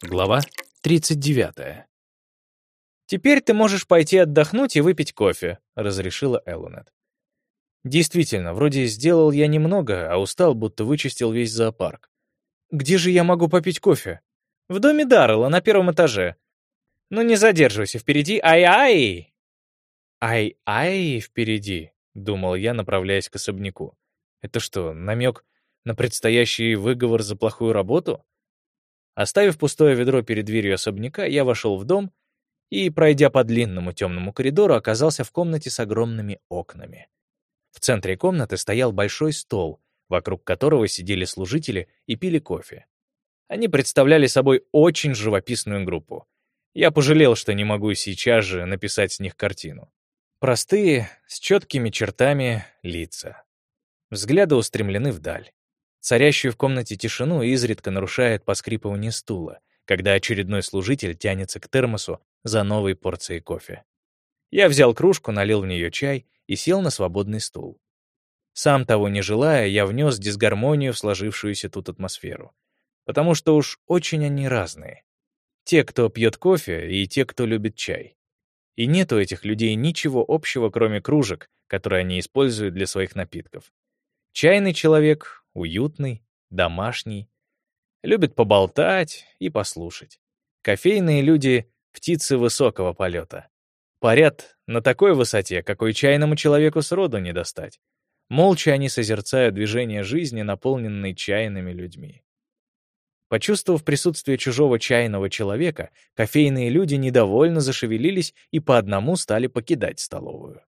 Глава 39. «Теперь ты можешь пойти отдохнуть и выпить кофе», — разрешила Эллонет. Действительно, вроде сделал я немного, а устал, будто вычистил весь зоопарк. «Где же я могу попить кофе?» «В доме Даррелла, на первом этаже». «Ну не задерживайся, впереди ай-ай!» «Ай-ай впереди», — думал я, направляясь к особняку. «Это что, намек на предстоящий выговор за плохую работу?» Оставив пустое ведро перед дверью особняка, я вошел в дом и, пройдя по длинному темному коридору, оказался в комнате с огромными окнами. В центре комнаты стоял большой стол, вокруг которого сидели служители и пили кофе. Они представляли собой очень живописную группу. Я пожалел, что не могу сейчас же написать с них картину. Простые, с четкими чертами лица. Взгляды устремлены вдаль. Царящую в комнате тишину изредка нарушает поскрипывание стула, когда очередной служитель тянется к термосу за новой порцией кофе. Я взял кружку, налил в нее чай и сел на свободный стул. Сам того не желая, я внес дисгармонию в сложившуюся тут атмосферу. Потому что уж очень они разные. Те, кто пьет кофе, и те, кто любит чай. И нет у этих людей ничего общего, кроме кружек, которые они используют для своих напитков. Чайный человек уютный, домашний, любит поболтать и послушать. Кофейные люди — птицы высокого полета. Парят на такой высоте, какой чайному человеку сроду не достать. Молча они созерцают движение жизни, наполненной чайными людьми. Почувствовав присутствие чужого чайного человека, кофейные люди недовольно зашевелились и по одному стали покидать столовую.